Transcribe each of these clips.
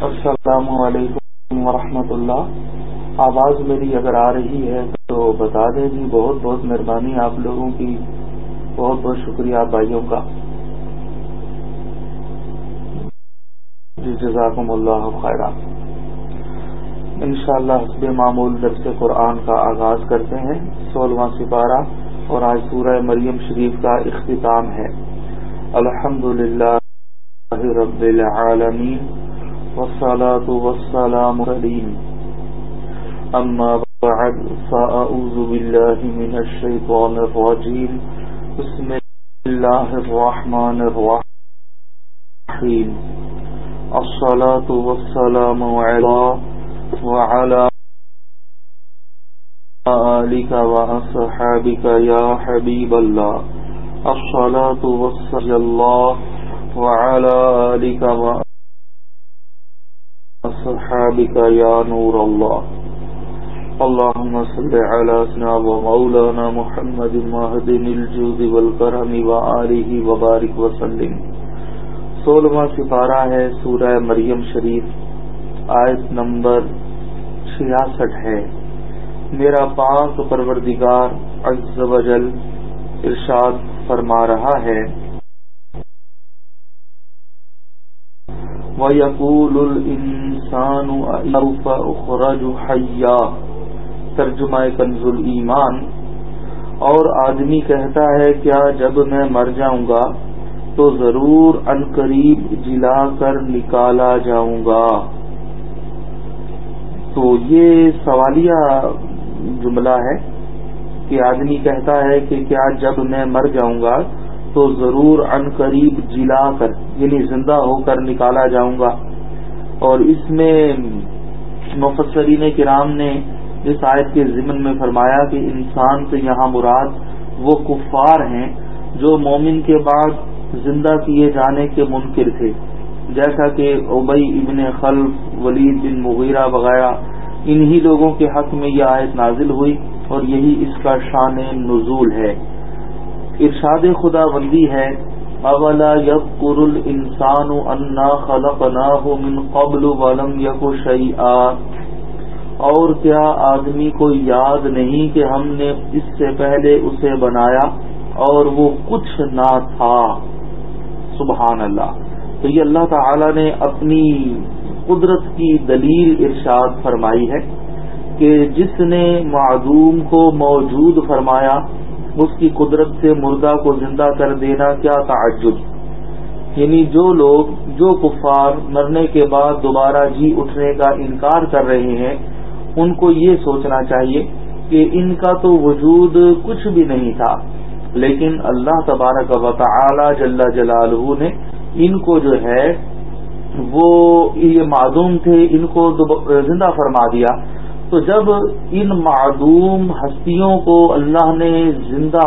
السلام علیکم ورحمۃ اللہ۔ آواز میری اگر آ رہی ہے تو بتا دیں جی بہت بہت مہربانی آپ لوگوں کی۔ بہت بہت شکریہ بھائیوں کا۔ جی جزاکم اللہ خیر ان شاء اللہ حسب معمول درس قرآن کا آغاز کرتے ہیں، سولہواں سپارہ۔ اور آج سورہ مریم شریف کا اختتام ہے۔ الحمد للہ رب العالمین۔ والصلاة والسلام عليم. أما بعد، فأعوذ بالله من الشيطان الرجيم. بسم الله الرحمن الرحيم. الصلاة والسلام على، وعلى آلك وأصحابك يا حبيب الله. الصلاة والسلام الله وعلى آلك وأصحابك اصحابك يا نور الله. اللهم صل على سنا ومولانا محمد مهدن الجود والكرم وآله وبارك وسلم. سولہواں سپارہ ہے سورہ مریم شریف، آیت نمبر چھیاسٹھ ہے۔ میرا پاک پروردگار عز و جل ارشاد فرما رہا ہے۔ وَيَقُولُ الْإِنسَانُ أَيَوْفَ أُخْرَجُ حَيَّا ترجمہ کنز ایمان اور آدمی کہتا ہے، کیا جب میں مر جاؤں گا تو ضرور ان قریب جلا کر نکالا جاؤں گا. تو یہ سوالیہ جملہ ہے کہ آدمی کہتا ہے کہ کیا جب میں مر جاؤں گا تو ضرور ان قریب جلا کر یعنی زندہ ہو کر نکالا جاؤں گا۔ اور اس میں مفسرین کرام نے اس آیت کے ضمن میں فرمایا کہ انسان سے یہاں مراد وہ کفار ہیں جو مومن کے بعد زندہ کیے جانے کے منکر تھے۔ جیسا کہ ابئی ابن خلف، ولید بن مغیرہ وغیرہ، انہی لوگوں کے حق میں یہ آیت نازل ہوئی اور یہی اس کا شان نزول ہے۔ ارشاد خدا بندی ہے، اولا یب قر السان انا خلق من قبل ولم یک شعیٰ اور کیا آدمی کو یاد نہیں کہ ہم نے اس سے پہلے اسے بنایا اور وہ کچھ نہ تھا۔ سبحان اللہ۔ تو یہ اللہ تعالی نے اپنی قدرت کی دلیل ارشاد فرمائی ہے کہ جس نے معدوم کو موجود فرمایا اس کی قدرت سے مردہ کو زندہ کر دینا کیا تعجب؟ یعنی جو لوگ، جو کفار مرنے کے بعد دوبارہ جی اٹھنے کا انکار کر رہے ہیں، ان کو یہ سوچنا چاہیے کہ ان کا تو وجود کچھ بھی نہیں تھا، لیکن اللہ تبارک و تعالی جل جلالہ نے ان کو جو ہے، وہ یہ معدوم تھے، ان کو زندہ فرما دیا۔ تو جب ان معدوم ہستیوں کو اللہ نے زندہ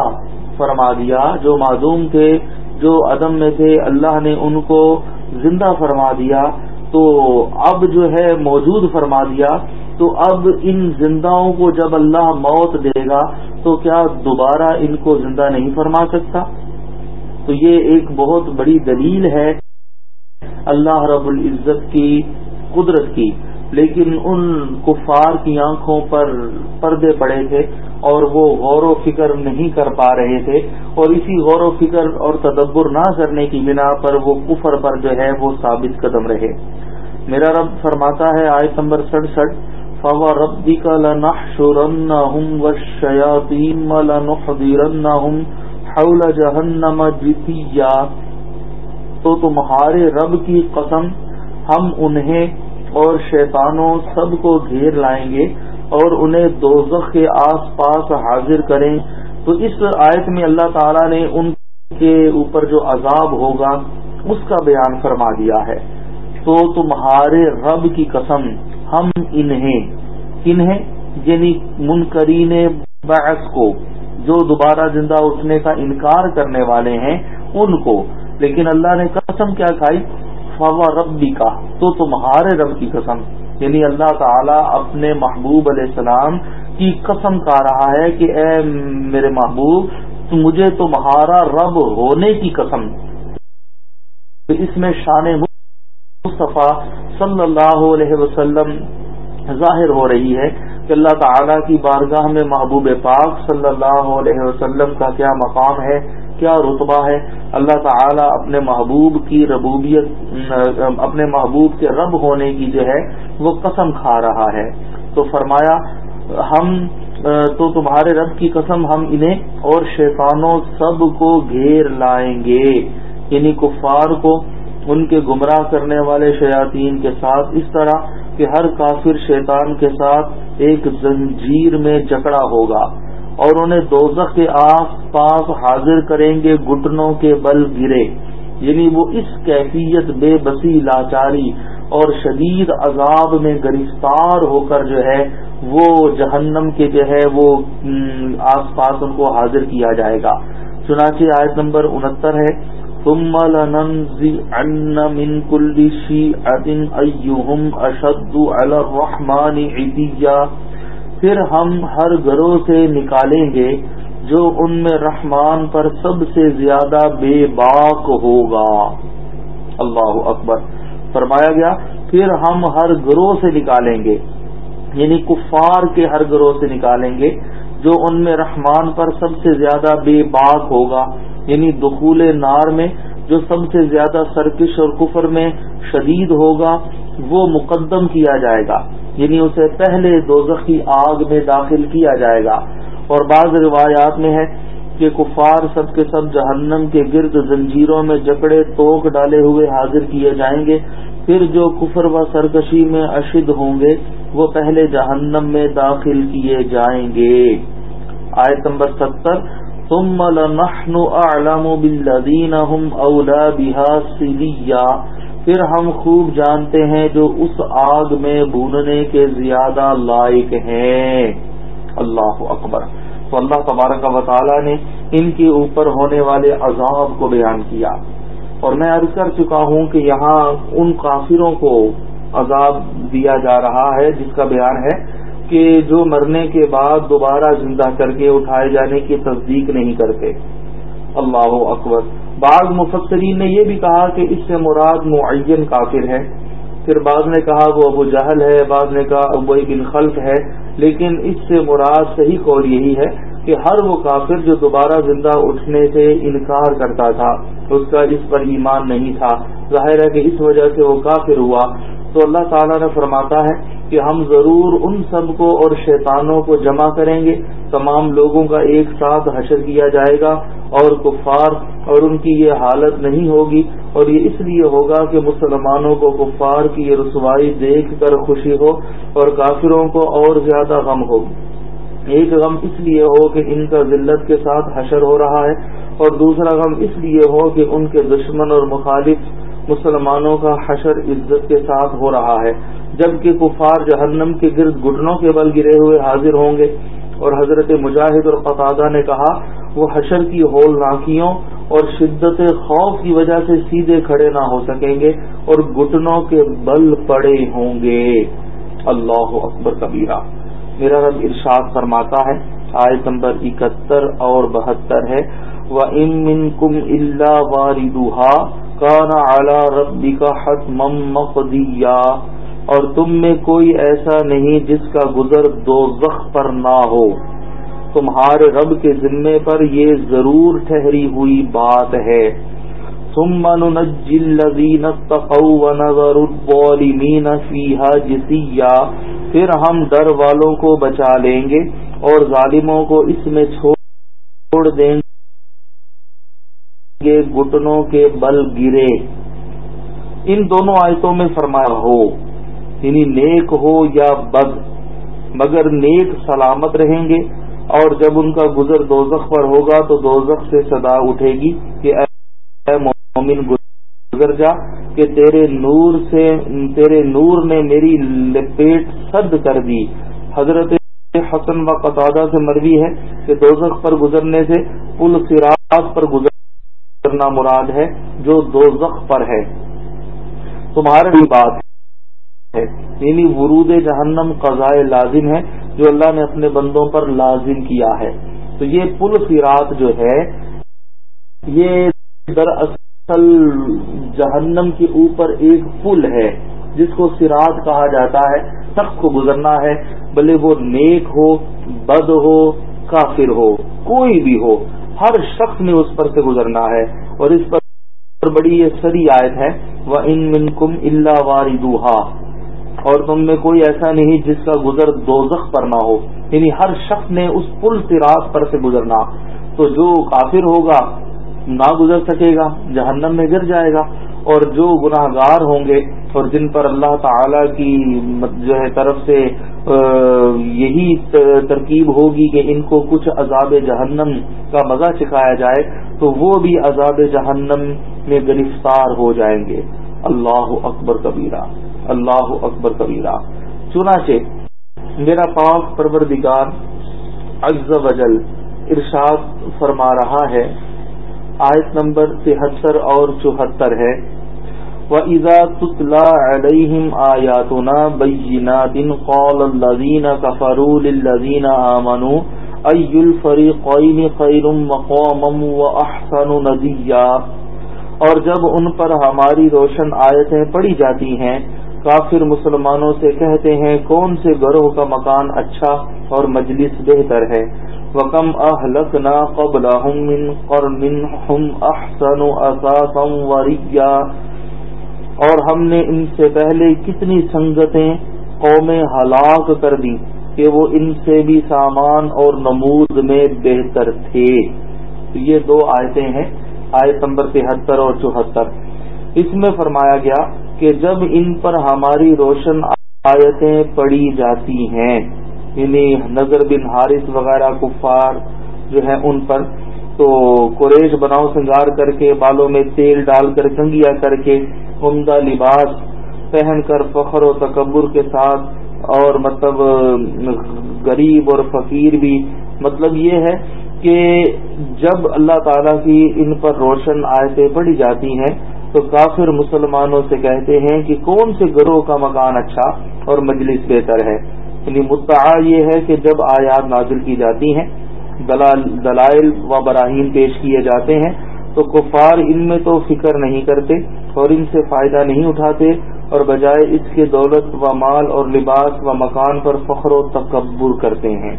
فرما دیا، جو معدوم تھے، جو عدم میں تھے، اللہ نے ان کو زندہ فرما دیا، تو اب جو ہے موجود فرما دیا، تو اب ان زنداؤں کو جب اللہ موت دے گا، تو کیا دوبارہ ان کو زندہ نہیں فرما سکتا؟ تو یہ ایک بہت بڑی دلیل ہے اللہ رب العزت کی قدرت کی۔ لیکن ان کفار کی آنکھوں پر پردے پڑے تھے اور وہ غور و فکر نہیں کر پا رہے تھے اور اسی غور و فکر اور تدبر نہ کرنے کی بنا پر وہ کفر پر جو ہے وہ ثابت قدم رہے۔ میرا رب فرماتا ہے آیت نمبر سڑسٹھ، فوا ربی کا لنا و حول جہنم جتیا تو تمہارے رب کی قسم، ہم انہیں اور شیطانوں سب کو گھیر لائیں گے اور انہیں دوزخ کے آس پاس حاضر کریں۔ تو اس آیت میں اللہ تعالی نے ان کے اوپر جو عذاب ہوگا، اس کا بیان فرما دیا ہے۔ تو تمہارے رب کی قسم، ہم انہیں انہیں یعنی منکرین بعث کو، جو دوبارہ زندہ اٹھنے کا انکار کرنے والے ہیں، ان کو۔ لیکن اللہ نے قسم کیا کھائی فوا ربی کا تو تمہارے رب کی قسم یعنی اللہ تعالیٰ اپنے محبوب علیہ السلام کی قسم کا رہا ہے کہ اے میرے محبوب، مجھے تمہارا رب ہونے کی قسم. اس میں شان مصطفیٰ صلی اللہ علیہ وسلم ظاہر ہو رہی ہے کہ اللہ تعالیٰ کی بارگاہ میں محبوب پاک صلی اللہ علیہ وسلم کا کیا مقام ہے کیا رتبہ ہے؟ اللہ تعالیٰ اپنے محبوب کی ربوبیت، اپنے محبوب کے رب ہونے کی جو ہے، وہ قسم کھا رہا ہے۔ تو فرمایا، ہم، تو تمہارے رب کی قسم ہم انہیں اور شیطانوں سب کو گھیر لائیں گے۔ یعنی کفار کو، ان کے گمراہ کرنے والے شیاطین کے ساتھ۔ اس طرح کہ ہر کافر شیطان کے ساتھ ایک زنجیر میں جکڑا ہوگا۔ اور انہیں دوزخ کے آس پاس حاضر کریں گے گٹنوں کے بل گرے۔ یعنی وہ اس کیفیت بے بسی، لاچاری اور شدید عذاب میں گرفتار ہو کر جو ہے، وہ جہنم کے جو ہے، وہ آس پاس ان کو حاضر کیا جائے گا۔ چنانچہ آیت نمبر انہتر ہے، ثم لننزعن من كل شيعة أيهم أشد على الرحمن عديا پھر ہم ہر گروہ سے نکالیں گے جو ان میں رحمان پر سب سے زیادہ بے باک ہوگا۔ اللہ اکبر۔ فرمایا گیا، پھر ہم ہر گروہ سے نکالیں گے۔ یعنی کفار کے ہر گروہ سے نکالیں گے جو ان میں رحمان پر سب سے زیادہ بے باک ہوگا۔ یعنی دخول نار میں جو سب سے زیادہ سرکش اور کفر میں شدید ہوگا، وہ مقدم کیا جائے گا۔ یعنی اسے پہلے دوزخ کی آگ میں داخل کیا جائے گا۔ اور بعض روایات میں ہے کہ کفار سب کے سب جہنم کے گرد زنجیروں میں جکڑے توک ڈالے ہوئے حاضر کیے جائیں گے۔ پھر جو کفر و سرکشی میں اشد ہوں گے، وہ پہلے جہنم میں داخل کیے جائیں گے۔ آیت نمبر ستر، ثم لنحن اعلم بالذین هم اولا بها سلیا پھر ہم خوب جانتے ہیں جو اس آگ میں بھوننے کے زیادہ لائق ہیں۔ اللہ اکبر۔ تو اللہ تبارک و تعالی نے ان کے اوپر ہونے والے عذاب کو بیان کیا۔ اور میں عرض کر چکا ہوں کہ یہاں ان کافروں کو عذاب دیا جا رہا ہے، جس کا بیان ہے کہ جو مرنے کے بعد دوبارہ زندہ کر کے اٹھائے جانے کی تصدیق نہیں کرتے۔ اللہ اکبر۔ بعض مفسرین نے یہ بھی کہا کہ اس سے مراد معین کافر ہے۔ پھر بعض نے کہا وہ ابو جہل ہے، بعض نے کہا ابو بن خلق ہے۔ لیکن اس سے مراد صحیح قول یہی ہے کہ ہر وہ کافر جو دوبارہ زندہ اٹھنے سے انکار کرتا تھا، اس کا اس پر ایمان نہیں تھا۔ ظاہر ہے کہ اس وجہ سے وہ کافر ہوا۔ تو اللہ تعالیٰ نے فرماتا ہے کہ ہم ضرور ان سب کو اور شیطانوں کو جمع کریں گے۔ تمام لوگوں کا ایک ساتھ حشر کیا جائے گا اور کفار اور ان کی یہ حالت نہیں ہوگی۔ اور یہ اس لیے ہوگا کہ مسلمانوں کو کفار کی یہ رسوائی دیکھ کر خوشی ہو اور کافروں کو اور زیادہ غم ہوگی ایک غم اس لیے ہو کہ ان کا ذلت کے ساتھ حشر ہو رہا ہے اور دوسرا غم اس لیے ہو کہ ان کے دشمن اور مخالف مسلمانوں کا حشر عزت کے ساتھ ہو رہا ہے، جبکہ کفار جہنم کے گرد گٹنوں کے بل گرے ہوئے حاضر ہوں گے۔ اور حضرت مجاہد اور قطادہ نے کہا، وہ حشر کی ہول ناکیوں اور شدت خوف کی وجہ سے سیدھے کھڑے نہ ہو سکیں گے اور گٹنوں کے بل پڑے ہوں گے۔ اللہ اکبر کبیرہ۔ میرا رب ارشاد فرماتا ہے، آیت نمبر اکہتر اور بہتر ہے۔ وہ امن کم اللہ واردوہا کانا اعلی ربی کا حت مقدیا اور تم میں کوئی ایسا نہیں جس کا گزر دو پر نہ ہو۔ تمہارے رب کے ذمے پر یہ ضرور ٹھہری ہوئی بات ہے۔ ثم ننجي الذين اتقوا ونذر الظالمين فيها جثيا پھر ہم ڈر والوں کو بچا لیں گے اور ظالموں کو اس میں چھوڑ دیں گے گٹنوں کے بل گرے۔ ان دونوں آیتوں میں فرمایا ہو یعنی نیک ہو یا بد، مگر نیک سلامت رہیں گے، اور جب ان کا گزر دوزخ پر ہوگا تو دوزخ سے صدا اٹھے گی کہ اے مومن گزر جا، کہ تیرے نور سے، تیرے نور نے میری لپیٹ سد کر دی۔ حضرت حسن و قطادہ سے مروی ہے کہ دوزخ پر گزرنے سے، پل سراج پر گزر کرنا مراد ہے جو دو پر ہے۔ تمہارے بات ہے۔ یعنی ورود جہنم قضاء لازم ہے جو اللہ نے اپنے بندوں پر لازم کیا ہے۔ تو یہ پل سیرات جو ہے، یہ دراصل جہنم کے اوپر ایک پل ہے، جس کو سراج کہا جاتا ہے۔ سخت کو گزرنا ہے، بھلے وہ نیک ہو، بد ہو، کافر ہو، کوئی بھی ہو۔ ہر شخص نے اس پر سے گزرنا ہے اور اس پر بڑی یہ سری آیت ہے وہ ان من کم اللہ واری اور تم میں کوئی ایسا نہیں جس کا گزر دوزخ پر نہ ہو یعنی ہر شخص نے اس پل سراغ پر سے گزرنا۔ تو جو کافر ہوگا، نہ گزر سکے گا، جہنم میں گر جائے گا۔ اور جو گناہ گار ہوں گے اور جن پر اللہ تعالی کی جو ہے طرف سے یہی ترکیب ہوگی کہ ان کو کچھ عذاب جہنم کا مزہ چکھایا جائے، تو وہ بھی عذاب جہنم میں گرفتار ہو جائیں گے۔ اللہ اکبر کبیرہ۔ اللہ اکبر کبیرہ۔ چنانچہ، میرا پاک پروردگار عز وجل ارشاد فرما رہا ہے آیت نمبر تہتر اور چوہتر ہے۔ وَإِذَا تُتْلَى عَلَيْهِمْ آيَاتُنَا بَيِّنَاتٍ قَالَ الَّذِينَ كَفَرُوا لِلَّذِينَ آمَنُوا، أَيُّ الْفَرِيقَيْنِ خَيْرٌ مَقَامًا وَأَحْسَنُ نَدِيًّا۔ اور جب ان پر ہماری روشن آیتیں پڑھی جاتی ہیں کافر مسلمانوں سے کہتے ہیں، کون سے گروہ کا مکان اچھا اور مجلس بہتر ہے؟ وکم اہلکنا قبلهم من قرن احسن اساسا وریا اور ہم نے ان سے پہلے کتنی سنگتیں قومیں ہلاک کر دی کہ وہ ان سے بھی سامان اور نمود میں بہتر تھے۔ تو یہ دو آیتیں ہیں، آیت نمبر تہتر اور چوہتر۔ اس میں فرمایا گیا کہ جب ان پر ہماری روشن آیتیں پڑی جاتی ہیں یعنی نظر بن حارث وغیرہ کفار جو ہیں ان پر، تو قریش بناؤ سنگار کر کے، بالوں میں تیل ڈال کر کنگیا کر کے عمدہ لباس پہن کر فخر و تکبر کے ساتھ، اور مطلب غریب اور فقیر بھی۔ مطلب یہ ہے کہ جب اللہ تعالی کی ان پر روشن آیتیں پڑھی جاتی ہیں تو کافر مسلمانوں سے کہتے ہیں کہ کون سے گروہ کا مکان اچھا اور مجلس بہتر ہے؟ یعنی مدعا یہ ہے کہ جب آیات نازل کی جاتی ہیں دلائل و براہین پیش کیے جاتے ہیں، تو کفار ان میں تو فکر نہیں کرتے اور ان سے فائدہ نہیں اٹھاتے، اور بجائے اس کے دولت و مال اور لباس و مکان پر فخر و تکبر کرتے ہیں۔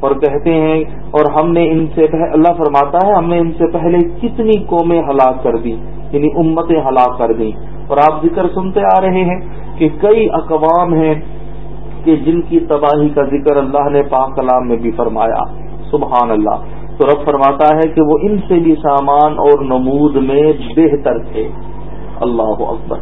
اور کہتے ہیں اور ہم نے ان سے اللہ فرماتا ہے، ہم نے ان سے پہلے کتنی قومیں ہلاک کر دی یعنی امتیں ہلاک کر دی اور آپ ذکر سنتے آ رہے ہیں کہ کئی اقوام ہیں کہ جن کی تباہی کا ذکر اللہ نے پاک کلام میں بھی فرمایا۔ سبحان اللہ تو رب فرماتا ہے کہ وہ ان سے بھی سامان اور نمود میں بہتر تھے۔ اللہ اکبر۔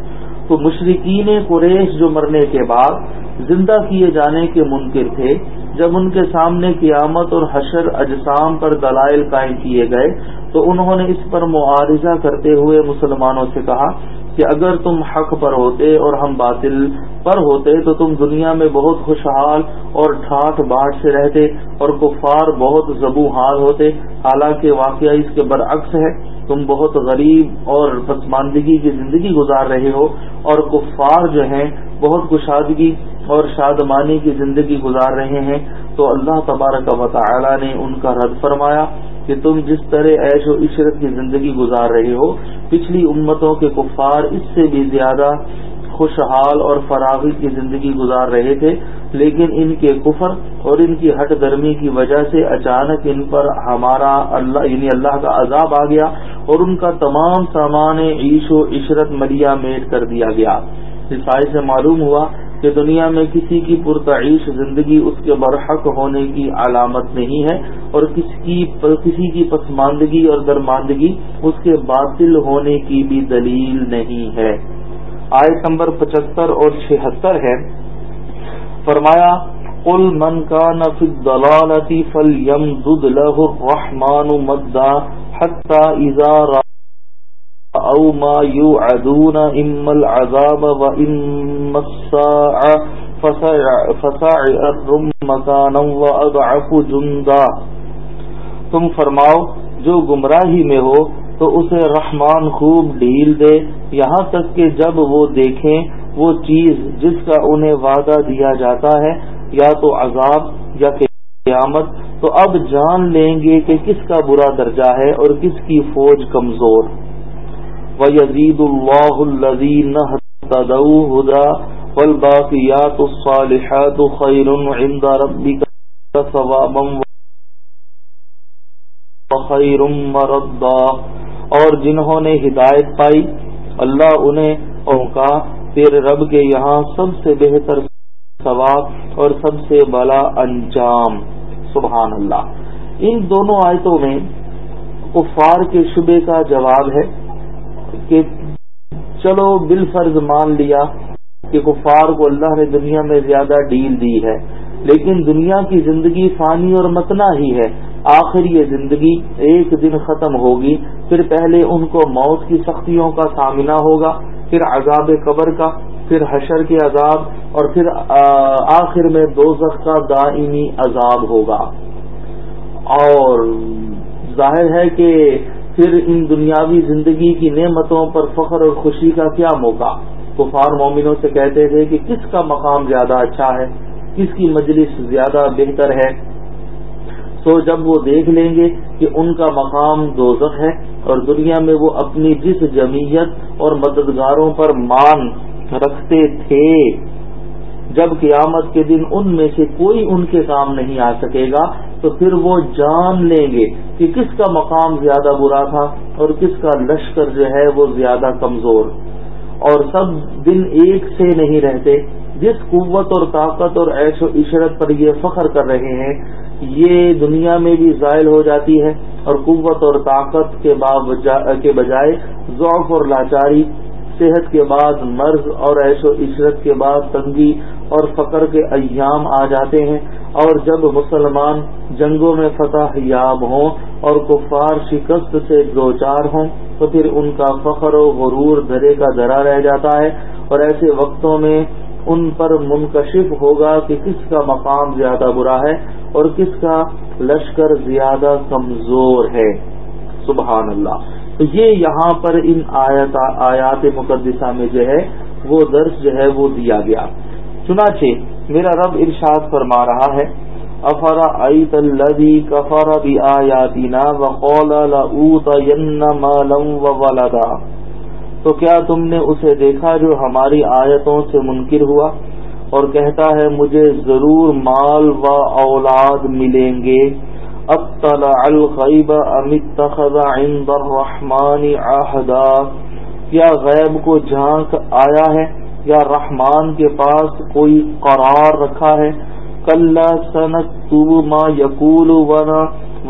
تو مشرقین قریش جو مرنے کے بعد زندہ کیے جانے کے منکر تھے، جب ان کے سامنے قیامت اور حشر اجسام پر دلائل قائم کیے گئے، تو انہوں نے اس پر معارضہ کرتے ہوئے مسلمانوں سے کہا کہ اگر تم حق پر ہوتے اور ہم باطل پر ہوتے، تو تم دنیا میں بہت خوشحال اور ٹھاٹ باٹ سے رہتے اور کفار بہت زبو حال ہوتے۔ حالانکہ واقعہ اس کے برعکس ہے، تم بہت غریب اور پسماندگی کی زندگی گزار رہے ہو اور کفار جو ہیں، بہت کشادگی اور شادمانی کی زندگی گزار رہے ہیں، تو اللہ تبارک و تعالی نے ان کا رد فرمایا کہ تم جس طرح عیش و عشرت کی زندگی گزار رہے ہو، پچھلی امتوں کے کفار اس سے بھی زیادہ خوشحال اور فراغی کی زندگی گزار رہے تھے، لیکن ان کے کفر اور ان کی ہٹ گرمی کی وجہ سے اچانک ان پر ہمارا اللہ یعنی اللہ کا عذاب آ گیا اور ان کا تمام سامان عیش و عشرت مریا میٹ کر دیا گیا۔ عیسائی سے معلوم ہوا کہ دنیا میں کسی کی پرتعیش زندگی اس کے برحق ہونے کی علامت نہیں ہے اور کسی کی پسماندگی اور درماندگی اس کے باطل ہونے کی بھی دلیل نہیں ہے۔ آیت نمبر پچہتر اور چھہتر ہے۔ فرمایا، قل من کا نفی دلالتی فل یم دد لہ رحمان مدا حتہ ازار او ما يوعدون اما العذاب واما الساعه فساعر مكانا واضعف جندا. تم فرماؤ، جو گمراہی میں ہو تو اسے رحمان خوب ڈھیل دے۔ یہاں تک کہ جب وہ دیکھیں وہ چیز جس کا انہیں وعدہ دیا جاتا ہے، یا تو عذاب یا قیامت، تو اب جان لیں گے کہ کس کا برا درجہ ہے اور کس کی فوج کمزور۔ وَيَزِيدُ اللَّهُ الَّذِينَ هدى والباقيات الصالحات خير عند ربك ثوابا وخير مردا اور جنہوں نے ہدایت پائی، اللہ انہیں کا پھر رب کے یہاں سب سے بہتر ثواب اور سب سے بلا انجام۔ سبحان اللہ۔ ان دونوں آیتوں میں کفار کے شبے کا جواب ہے۔ کہ چلو بال فرض مان لیا کہ کفار کو اللہ نے دنیا میں زیادہ ڈیل دی ہے، لیکن دنیا کی زندگی فانی اور متنا ہی ہے۔ آخر یہ زندگی ایک دن ختم ہوگی، پھر پہلے ان کو موت کی سختیوں کا سامنا ہوگا، پھر عذاب قبر کا، پھر حشر کے عذاب، اور پھر آخر میں دو کا دائمی عذاب ہوگا۔ اور ظاہر ہے کہ پھر ان دنیاوی زندگی کی نعمتوں پر فخر اور خوشی کا کیا موقع؟ کفار مومنوں سے کہتے تھے کہ کس کا مقام زیادہ اچھا ہے؟ کس کی مجلس زیادہ بہتر ہے؟ تو جب وہ دیکھ لیں گے کہ ان کا مقام دوزخ ہے اور دنیا میں وہ اپنی جس جمعیت اور مددگاروں پر مان رکھتے تھے، جب قیامت کے دن ان میں سے کوئی ان کے کام نہیں آ سکے گا تو پھر وہ جان لیں گے کہ کس کا مقام زیادہ برا تھا اور کس کا لشکر جو ہے وہ زیادہ کمزور۔ اور سب دن ایک سے نہیں رہتے، جس قوت اور طاقت اور عیش و عشرت پر یہ فخر کر رہے ہیں، یہ دنیا میں بھی زائل ہو جاتی ہے اور قوت اور طاقت کے بجائے ذوق اور لاچاری صحت کے بعد مرض اور عیش و عشرت کے بعد تنگی اور فقر کے ایام آ جاتے ہیں اور جب مسلمان جنگوں میں فتح یاب ہوں اور کفار شکست سے دو چار ہوں تو پھر ان کا فخر و غرور درے کا درا رہ جاتا ہے اور ایسے وقتوں میں ان پر منکشف ہوگا کہ کس کا مقام زیادہ برا ہے اور کس کا لشکر زیادہ کمزور ہے۔ سبحان اللہ۔ تو یہ یہاں پر ان آیات آیات مقدسہ میں جو ہے، وہ درس جو ہے، وہ دیا گیا۔ چنانچہ میرا رب ارشاد فرما رہا ہے، افرا ایت الذی کفر بآیاتنا وقال لأوتین مالا وولدا۔ تو کیا تم نے اسے دیکھا جو ہماری آیتوں سے منکر ہوا اور کہتا ہے، مجھے ضرور مال و اولاد ملیں گے۔ اطلع الغیب ام اتخذ عند الرحمن عہدا کیا غیب کو جھانک آیا ہے؟ یا رحمان کے پاس کوئی قرار رکھا ہے؟ کل سنک ما یقول ونا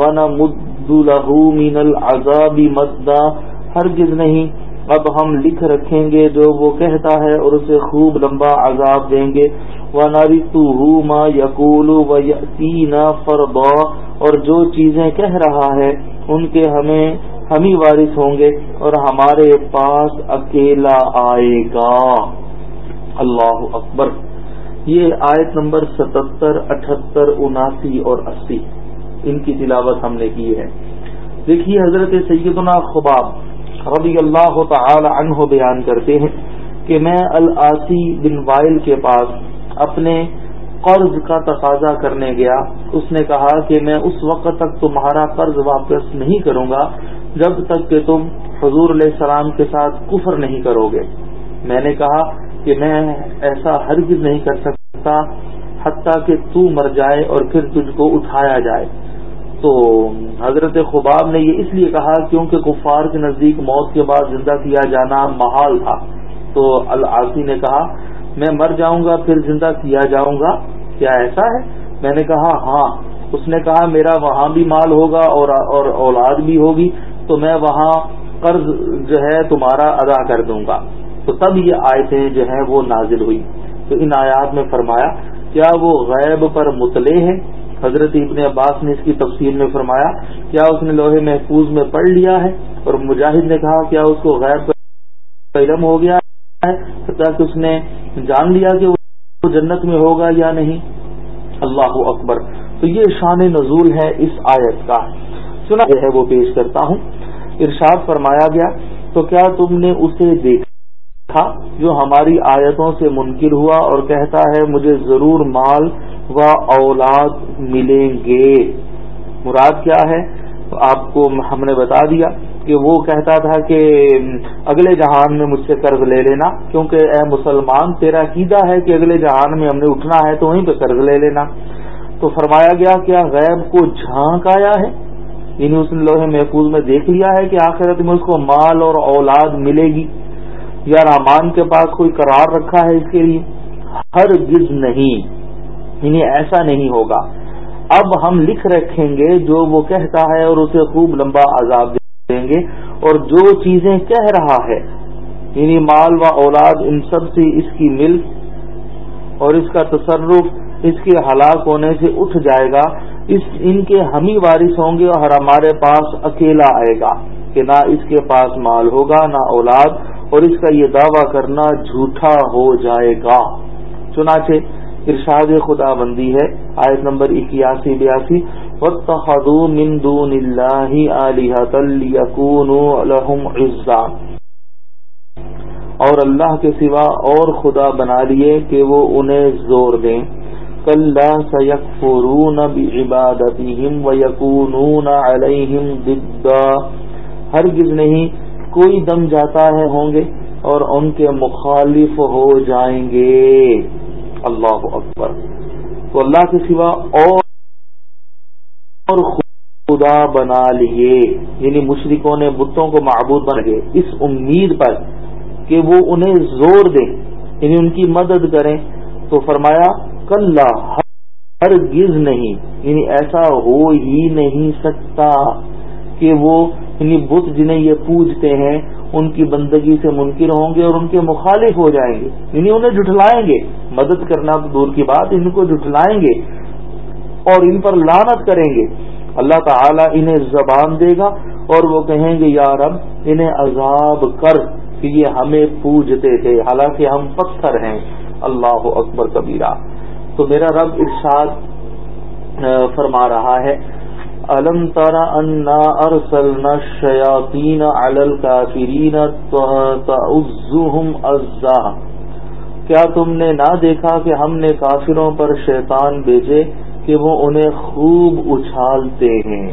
ونا مد لہو مین العذاب مدا۔ ہرگز نہیں۔ اب ہم لکھ رکھیں گے جو وہ کہتا ہے اور اسے خوب لمبا عذاب دیں گے۔ وہ ناری ما یقول و یقینا فربا اور جو چیزیں کہہ رہا ہے، ان کے ہمیں ہم ہی وارث ہوں گے اور ہمارے پاس اکیلا آئے گا۔ اللہ اکبر۔ یہ آیت نمبر ستہتر اٹھہتر اناسی اور اسی۔ ان کی تلاوت ہم نے کی ہے۔ دیکھیے حضرت سیدنا خباب رضی اللہ تعالی عنہ بیان کرتے ہیں کہ میں السی بن وائل کے پاس اپنے قرض کا تقاضا کرنے گیا۔ اس نے کہا کہ میں اس وقت تک تمہارا قرض واپس نہیں کروں گا، جب تک کہ تم حضور علیہ السلام کے ساتھ کفر نہیں کرو گے۔ میں نے کہا کہ میں ایسا ہرگز نہیں کر سکتا، حتیٰ کہ تو مر جائے اور پھر تجھ کو اٹھایا جائے۔ تو حضرت خباب نے یہ اس لیے کہا کیونکہ کفار کے نزدیک موت کے بعد زندہ کیا جانا محال تھا۔ تو العاصی نے کہا میں مر جاؤں گا، پھر زندہ کیا جاؤں گا؟ کیا ایسا ہے؟ میں نے کہا ہاں۔ اس نے کہا، میرا وہاں بھی مال ہوگا اور اور اولاد بھی ہوگی، تو میں وہاں قرض جو ہے تمہارا ادا کر دوں گا۔ تو تب یہ آیتیں جو ہیں وہ نازل ہوئی تو ان آیات میں فرمایا، کیا وہ غیب پر مطلع ہے حضرت ابن عباس نے اس کی تفصیل میں فرمایا، کیا اس نے لوہے محفوظ میں پڑھ لیا ہے؟ اور مجاہد نے کہا، کیا اس کو غیب پر علم ہو گیا ہے؟ تاکہ اس نے جان لیا کہ وہ جنت میں ہوگا یا نہیں؟ اللہ اکبر۔ تو یہ شان نزول ہے اس آیت کا۔ سنا ہے وہ پیش کرتا ہوں۔ ارشاد فرمایا گیا، تو کیا تم نے اسے دیکھا جو ہماری آیتوں سے منکر ہوا اور کہتا ہے، مجھے ضرور مال و اولاد ملیں گے؟ مراد کیا ہے؟ آپ کو ہم نے بتا دیا کہ وہ کہتا تھا کہ اگلے جہان میں مجھ سے قرض لے لینا، کیونکہ اے مسلمان، تیرا عقیدہ ہے کہ اگلے جہان میں ہم نے اٹھنا ہے تو وہیں پہ قرض لے لینا۔ تو فرمایا گیا، کیا غیب کو جھانک آیا ہے؟ یعنی اس نے لوہے محفوظ میں دیکھ لیا ہے کہ آخرت میں اس کو مال اور اولاد ملے گی۔ یا رامان کے پاس کوئی قرار رکھا ہے اس کے لیے؟ ہر گز نہیں۔ یعنی ایسا نہیں ہوگا۔ اب ہم لکھ رکھیں گے جو وہ کہتا ہے اور اسے خوب لمبا عذاب دیں گے اور جو چیزیں کہہ رہا ہے یعنی مال و اولاد، ان سب سے اس کی ملک اور اس کا تصرف، اس کے ہلاک ہونے سے اٹھ جائے گا۔ اس، ان کے ہم ہی وارث ہوں گے اور ہمارے پاس اکیلا آئے گا کہ نہ اس کے پاس مال ہوگا، نہ اولاد، اور اس کا یہ دعویٰ کرنا جھوٹا ہو جائے گا۔ چنانچہ ارشاد خدا بندی ہے، آیت نمبر اکیاسی بیاسی من دون اللہ عزا اور اللہ کے سوا اور خدا بنا لیے کہ وہ انہیں زور دیں۔ کل سیکفرون بعبادتهم ویکونون علیہم ضدا۔ ہرگز نہیں، کوئی دم جاتا ہے ہوں گے اور ان کے مخالف ہو جائیں گے۔ اللہ اکبر۔ تو اللہ کے سوا اور خدا بنا لیے۔ یعنی مشرقوں نے بتوں کو معبود بن گئے اس امید پر کہ وہ انہیں زور دیں یعنی ان کی مدد کریں۔ تو فرمایا کل ہر گز نہیں۔ یعنی ایسا ہو ہی نہیں سکتا کہ وہ یعنی بت جنہیں یہ پوجتے ہیں ان کی بندگی سے منکر ہوں گے اور ان کے مخالف ہو جائیں گے۔ یعنی انہیں جٹلائیں گے۔ مدد کرنا تو دور کی بات، ان کو جٹلائیں گے اور ان پر لانت کریں گے۔ اللہ تعالی انہیں زبان دے گا اور وہ کہیں گے، یا رب، انہیں عذاب کر کہ یہ ہمیں پوجتے تھے۔ حالانکہ ہم پتھر ہیں۔ اللہ اکبر کبیرہ۔ تو میرا رب ارشاد فرما رہا ہے الم تارا انا ارسلنا الشیاطین الکافرین تعزهم عزا کیا تم نے نہ دیکھا کہ ہم نے کافروں پر شیطان بھیجے کہ وہ انہیں خوب اچھالتے ہیں؟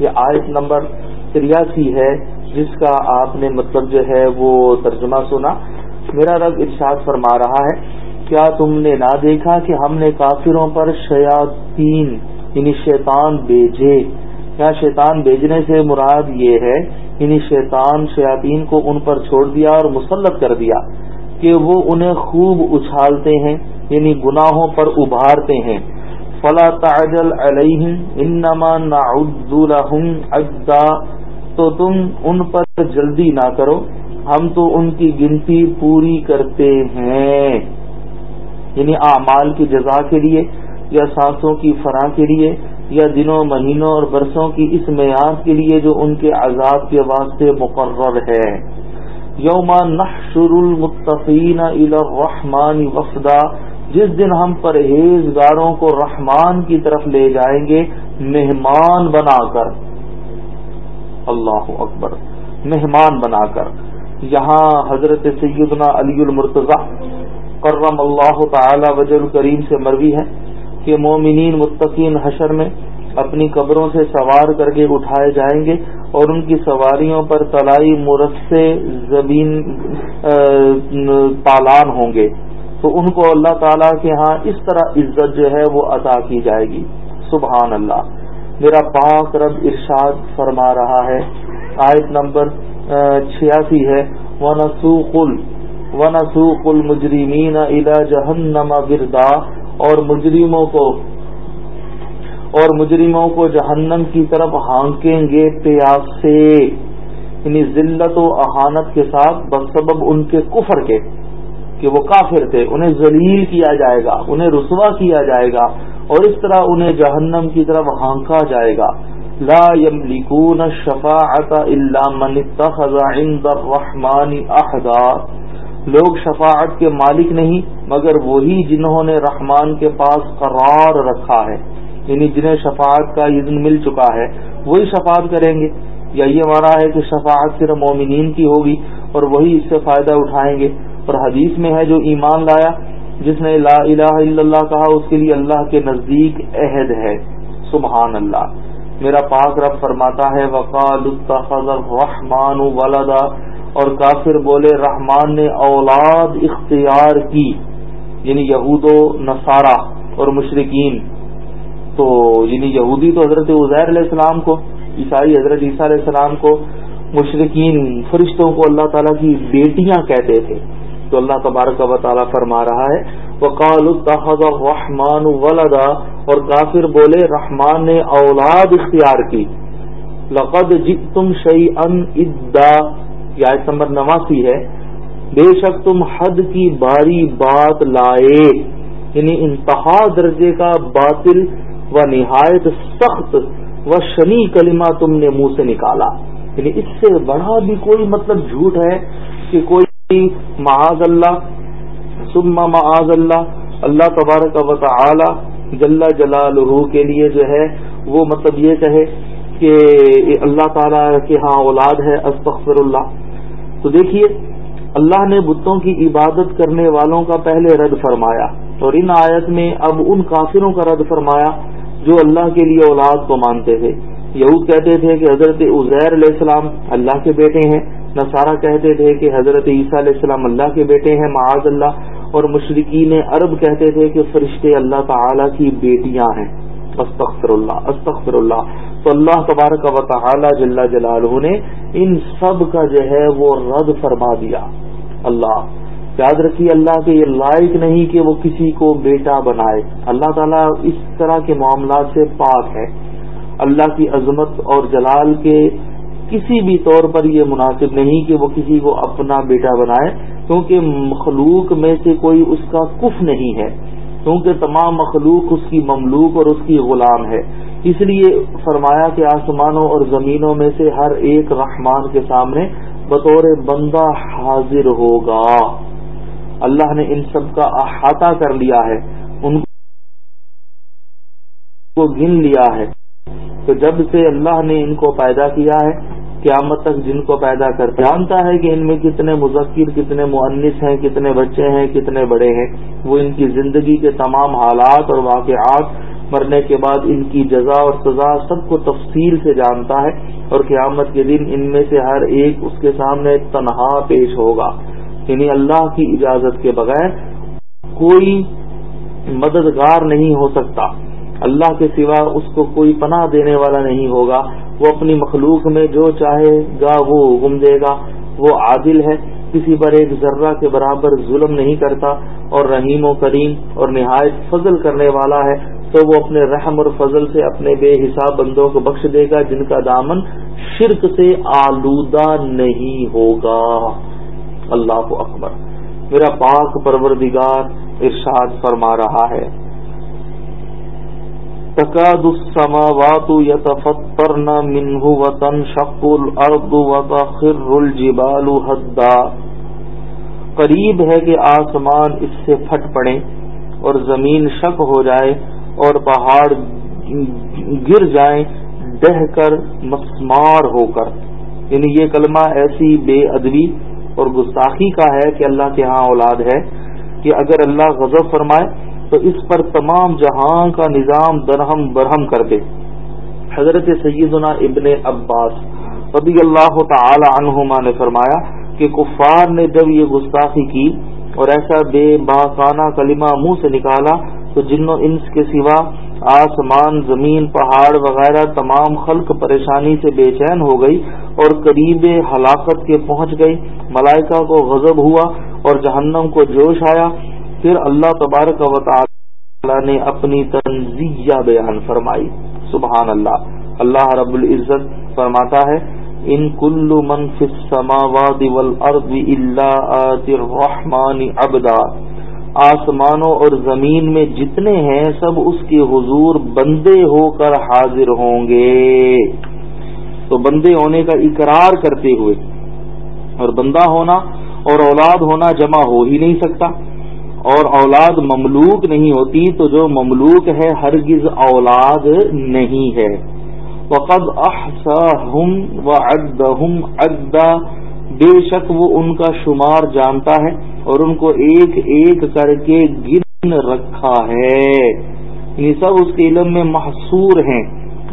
یہ آیت نمبر تریاسی ہے، جس کا آپ نے مطلب جو ہے وہ ترجمہ سنا۔ میرا رب ارشاد فرما رہا ہے، کیا تم نے نہ دیکھا کہ ہم نے کافروں پر شیاطین یعنی شیطان بھیجے۔ کیا شیطان بھیجنے سے مراد یہ ہے یعنی شیطان شیاطین کو ان پر چھوڑ دیا اور مسلط کر دیا کہ وہ انہیں خوب اچھالتے ہیں یعنی گناہوں پر ابھارتے ہیں۔ فلا تعجل علیہم، انما نعد لهم عدا۔ تو تم ان پر جلدی نہ کرو، ہم تو ان کی گنتی پوری کرتے ہیں۔ یعنی اعمال کی جزا کے لیے یا سانسوں کی فراہ کے لیے، یا دنوں، مہینوں اور برسوں کی اس معیار کے لیے جو ان کے عذاب کے واسطے مقرر ہے۔ یوم نحشر المتقین الى الرحمن وفدا، جس دن ہم پرہیزگاروں کو رحمان کی طرف لے جائیں گے، مہمان بنا کر۔ اللہ اکبر، مہمان بنا کر۔ یہاں حضرت سیدنا علی المرتضی کرم اللہ تعالی وجل کریم سے مروی ہے۔ کہ مومنین متقین حشر میں اپنی قبروں سے سوار کر کے اٹھائے جائیں گے اور ان کی سواریوں پر تلائی مرسے زبین پالان ہوں گے۔ تو ان کو اللہ تعالی کے ہاں اس طرح عزت جو ہے وہ عطا کی جائے گی۔ سبحان اللہ۔ میرا پاک رب ارشاد فرما رہا ہے۔ آیت نمبر چھیاسی ہے۔ ونسوق المجرمین الى جہنم بردا اور مجرموں کو اور مجرموں کو جہنم کی طرف ہانکیں گے پیاس سے۔ یعنی ذلت و احانت کے ساتھ بس سبب ان کے کفر کے کہ وہ کافر تھے، انہیں ذلیل کیا جائے گا، انہیں رسوا کیا جائے گا اور اس طرح انہیں جہنم کی طرف ہانکا جائے گا۔ لا يملكون الشفاعة الا من اتخذ عند الرحمن احدا۔ لوگ شفاعت کے مالک نہیں، مگر وہی جنہوں نے رحمان کے پاس قرار رکھا ہے یعنی جنہیں شفاعت کا عزن مل چکا ہے، وہی شفاعت کریں گے۔ یا یہ مانا ہے کہ شفاعت صرف مومنین کی ہوگی اور وہی اس سے فائدہ اٹھائیں گے۔ اور حدیث میں ہے جو ایمان لایا، جس نے لا الہ الا اللہ کہا، اس کے لیے اللہ کے نزدیک عہد ہے۔ سبحان اللہ۔ میرا پاک رب فرماتا ہے، وقال الرحمان ولدا۔ اور کافر بولے رحمان نے اولاد اختیار کی یعنی یہود و نصارہ اور مشرقین تو یعنی یہودی تو حضرت عزیر علیہ السلام کو، عیسائی حضرت عیسیٰ علیہ السلام کو مشرقین فرشتوں کو اللہ تعالیٰ کی بیٹیاں کہتے تھے۔ تو اللہ تبارک و تعالیٰ فرما رہا ہے وقال الرحمان ولدا، اور کافر بولے رحمان نے اولاد اختیار کی۔ لقد جئتم شيئا ادا یا نمبر نواسی ہے، بے شک تم حد کی باری بات لائے یعنی انتہا درجے کا باطل و نہایت سخت و شنی کلمہ تم نے منہ سے نکالا۔ یعنی اس سے بڑا بھی کوئی مطلب جھوٹ ہے کہ کوئی معاذ اللہ سما معاذ اللہ اللہ تبارک و تعالی جل جلالہ کے لیے جو ہے، وہ مطلب یہ کہے کہ اللہ تعالی کے ہاں اولاد ہے، استغفر اللہ۔ تو دیکھیے، اللہ نے بتوں کی عبادت کرنے والوں کا پہلے رد فرمایا اور ان آیت میں اب ان کافروں کا رد فرمایا جو اللہ کے لیے اولاد کو مانتے تھے۔ یہود کہتے تھے کہ حضرت عزیر علیہ السلام اللہ کے بیٹے ہیں۔ نصارہ کہتے تھے کہ حضرت عیسیٰ علیہ السلام اللہ کے بیٹے ہیں، معاذ اللہ۔ اور مشرقین عرب کہتے تھے کہ فرشتے اللہ تعالی کی بیٹیاں ہیں۔ استغفر اللہ استغفر اللہ تو اللہ تبارک و تعالی جل جلالہ نے ان سب کا جو ہے وہ رد فرما دیا۔ اللہ، یاد رکھیے اللہ کے یہ لائق نہیں کہ وہ کسی کو بیٹا بنائے۔ اللہ تعالیٰ اس طرح کے معاملات سے پاک ہے۔ اللہ کی عظمت اور جلال کے کسی بھی طور پر یہ مناسب نہیں کہ وہ کسی کو اپنا بیٹا بنائے، کیونکہ مخلوق میں سے کوئی اس کا کف نہیں ہے۔ کیونکہ تمام مخلوق اس کی مملوک اور اس کی غلام ہے۔ اس لیے فرمایا کہ آسمانوں اور زمینوں میں سے ہر ایک رحمان کے سامنے بطور بندہ حاضر ہوگا۔ اللہ نے ان سب کا احاطہ کر لیا ہے۔ ان کو گن لیا ہے۔ تو جب سے اللہ نے ان کو پیدا کیا ہے قیامت تک جن کو پیدا کر جانتا ہے کہ ان میں کتنے مذکر، کتنے معنس ہیں، کتنے بچے ہیں، کتنے بڑے ہیں۔ وہ ان کی زندگی کے تمام حالات اور واقعات، مرنے کے بعد ان کی جزا اور سزا سب کو تفصیل سے جانتا ہے اور قیامت کے دن ان میں سے ہر ایک اس کے سامنے تنہا پیش ہوگا۔ یعنی اللہ کی اجازت کے بغیر کوئی مددگار نہیں ہو سکتا۔ اللہ کے سوا اس کو کوئی پناہ دینے والا نہیں ہوگا۔ وہ اپنی مخلوق میں جو چاہے گا وہ گم دے گا۔ وہ عادل ہے، کسی پر ایک ذرہ کے برابر ظلم نہیں کرتا اور رحیم و کریم اور نہایت فضل کرنے والا ہے، تو وہ اپنے رحم اور فضل سے اپنے بے حساب بندوں کو بخش دے گا، جن کا دامن شرک سے آلودہ نہیں ہوگا۔ اللہ اکبر۔ میرا پاک پروردگار ارشاد فرما رہا ہے۔ تقاد السماوات يتفطرن منه وتنشق الارض وتخر الجبال هدا قریب ہے کہ آسمان اس سے پھٹ پڑے اور زمین شک ہو جائے اور پہاڑ گر جائیں ڈہ کر مسمار ہو کر۔ یعنی یہ کلمہ ایسی بے ادبی اور گستاخی کا ہے کہ اللہ کے ہاں اولاد ہے کہ اگر اللہ غضب فرمائے تو اس پر تمام جہاں کا نظام درہم برہم کر دے۔ حضرت سیدنا ابن عباس رضی اللہ تعالی عنہما نے فرمایا کہ کفار نے جب یہ گستاخی کی اور ایسا بے باقانہ کلمہ منہ سے نکالا تو جن و انس کے سوا آسمان، زمین، پہاڑ وغیرہ تمام خلق پریشانی سے بے چین ہو گئی اور قریب ہلاکت کے پہنچ گئی ملائکہ کو غضب ہوا اور جہنم کو جوش آیا۔ پھر اللہ تبارک و تعالی نے اپنی تنزیہ بیان فرمائی۔ سبحان اللہ۔ اللہ رب العزت فرماتا ہے، ان کل من فی السماوات والارض الا آتی الرحمن عبدا آسمانوں اور زمین میں جتنے ہیں، سب اس کے حضور بندے ہو کر حاضر ہوں گے۔ تو بندے ہونے کا اقرار کرتے ہوئے، اور بندہ ہونا اور اولاد ہونا جمع ہو ہی نہیں سکتا۔ اور اولاد مملوک نہیں ہوتی تو جو مملوک ہے ہرگز اولاد نہیں ہے۔ وقد احصاهم وعدهم عدا۔ بے شک وہ ان کا شمار جانتا ہے اور ان کو ایک ایک کر کے گن رکھا ہے۔ یہ سب اس کے علم میں محصور ہیں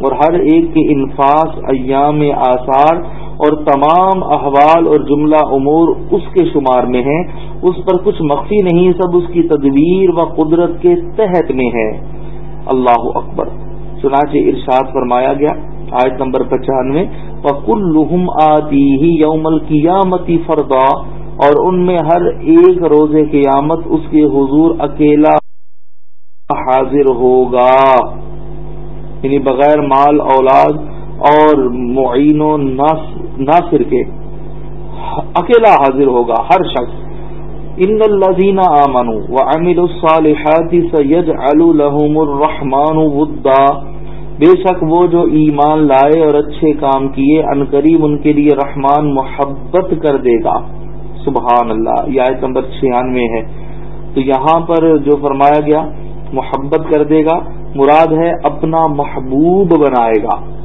اور ہر ایک کے انفاس ایام آثار اور تمام احوال اور جملہ امور اس کے شمار میں ہیں، اس پر کچھ مخفی نہیں، سب اس کی تدبیر و قدرت کے تحت میں ہے۔ اللہ اکبر۔ چنانچہ ارشاد فرمایا گیا، آیت نمبر پچانوے وکل لحم آتی ہی یوم القیامتی فردا اور ان میں ہر ایک روز قیامت اس کے حضور اکیلا حاضر ہوگا۔ یعنی بغیر مال، اولاد اور معین و ناصر کے اکیلا حاضر ہوگا ہر شخص۔ ان الذین آمنوا وعملوا الصالحات سيجعل الرحمن ودا۔ بے شک وہ جو ایمان لائے اور اچھے کام کیے، ان قریب ان کے لیے رحمان، محبت کر دے گا۔ سبحان اللہ یہ آیت نمبر چھیانوے ہے۔ تو یہاں پر جو فرمایا گیا، محبت کر دے گا، مراد ہے اپنا محبوب بنائے گا۔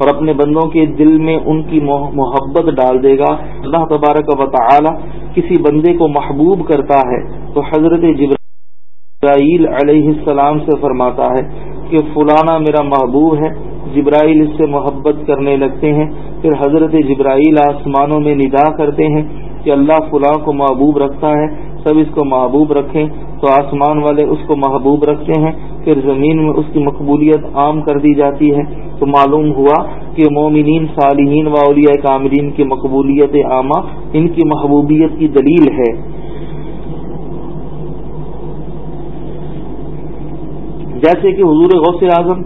اور اپنے بندوں کے دل میں ان کی محبت ڈال دے گا۔ اللہ تبارک و تعالی کسی بندے کو محبوب کرتا ہے تو حضرت جبرائیل علیہ السلام سے فرماتا ہے کہ فلانا میرا محبوب ہے۔ جبرائیل اس سے محبت کرنے لگتے ہیں۔ پھر حضرت جبرائیل آسمانوں میں ندا کرتے ہیں کہ اللہ فلاں کو محبوب رکھتا ہے۔ سب اس کو محبوب رکھیں تو آسمان والے اس کو محبوب رکھتے ہیں۔ پھر زمین میں اس کی مقبولیت عام کر دی جاتی ہے، تو معلوم ہوا کہ مومنین صالحین و اولیاء کامرین کی مقبولیت عامہ ان کی محبوبیت کی دلیل ہے۔ جیسے کہ حضور غوث اعظم،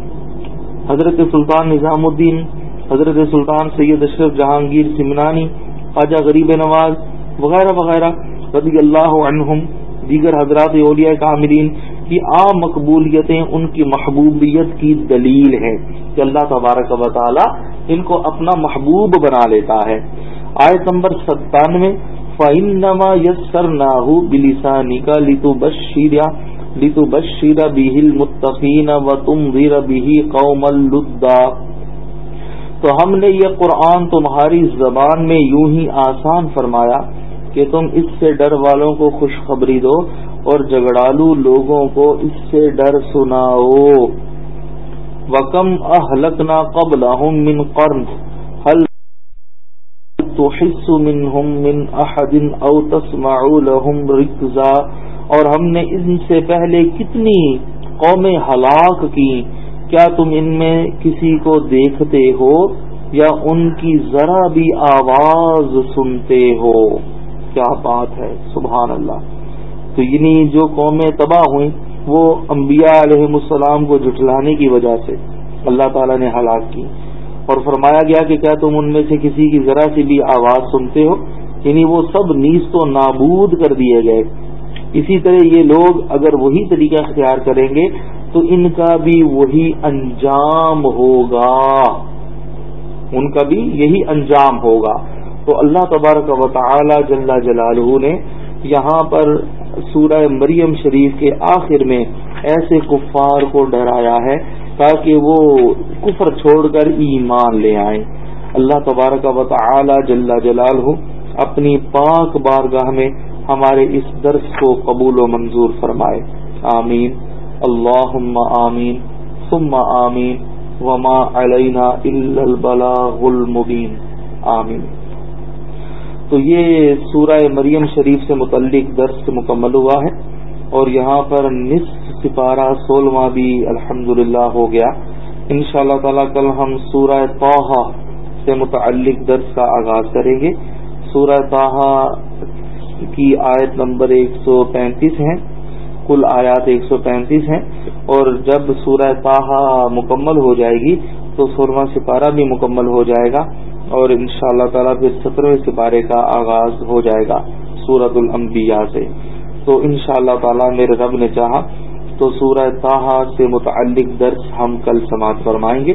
حضرت سلطان نظام الدین، حضرت سلطان سید اشرف جہانگیر سمنانی، خواجہ غریب نواز، وغیرہ وغیرہ رضی اللہ عنہم، دیگر حضرات اولیاء کامرین کی عام مقبولیتیں ان کی محبوبیت کی دلیل ہے کہ اللہ تبارک و تعالی ان کو اپنا محبوب بنا لیتا ہے۔ آیت نمبر ستانوے فعنما یس سر ناہو بلسانی کا لتو بشیرا لتو بشیرا بہل متقین و تم ویر بہی قوم الدا تو ہم نے یہ قرآن تمہاری زبان میں یوں ہی آسان فرمایا کہ تم اس سے ڈر والوں کو خوشخبری دو اور جگڑالو لوگوں کو اس سے ڈر سناؤ۔ وکم اہلکنا قبل من قرن حل تحس منهم من احد او تسمع لهم رکزا اور ہم نے ان سے پہلے کتنی قومیں ہلاک کی، کیا تم ان میں کسی کو دیکھتے ہو یا ان کی ذرا بھی آواز سنتے ہو؟ کیا بات ہے، سبحان اللہ۔ تو یعنی جو قومیں تباہ ہوئیں، وہ انبیاء علیہ السلام کو جٹلانے کی وجہ سے اللہ تعالی نے ہلاک کی۔ اور فرمایا گیا کہ کیا تم ان میں سے کسی کی ذرا سی بھی آواز سنتے ہو؟ یعنی وہ سب نیز تو نابود کر دیے گئے۔ اسی طرح یہ لوگ اگر وہی طریقہ اختیار کریں گے، تو ان کا بھی وہی انجام ہوگا۔ ان کا بھی یہی انجام ہوگا۔ تو اللہ تبارک و تعالی جل جلالہ نے یہاں پر سورہ مریم شریف کے آخر میں ایسے کفار کو ڈرایا ہے تاکہ وہ کفر چھوڑ کر ایمان لے آئیں اللہ تبارک و تعالی جل جلالہ اپنی پاک بارگاہ میں ہمارے اس درس کو قبول و منظور فرمائے۔ آمین۔ اللہ آمین۔ ثم آمین۔ وما علینا الا البلاغ المبین۔ آمین۔ تو یہ سورہ مریم شریف سے متعلق درس مکمل ہوا ہے اور یہاں پر نصف سپارہ سولہواں بھی الحمد ہو گیا۔ ان شاء اللہ تعالی کل ہم سورہ توحا سے متعلق درس کا آغاز کریں گے۔ سورہ توحا کی آیت نمبر ایک سو پینتیس ہے، کل آیات ایک سو پینتیس ہیں۔ اور جب سورہ تاہا مکمل ہو جائے گی تو سولہواں سپارہ بھی مکمل ہو جائے گا۔ اور ان شاء اللہ تعالیٰ پھر سترویں سپارے کا آغاز ہو جائے گا سورت الانبیاء سے۔ تو ان شاء اللہ تعالیٰ میرے رب نے چاہا تو سورہ تاہا سے متعلق درس ہم کل سماعت فرمائیں گے۔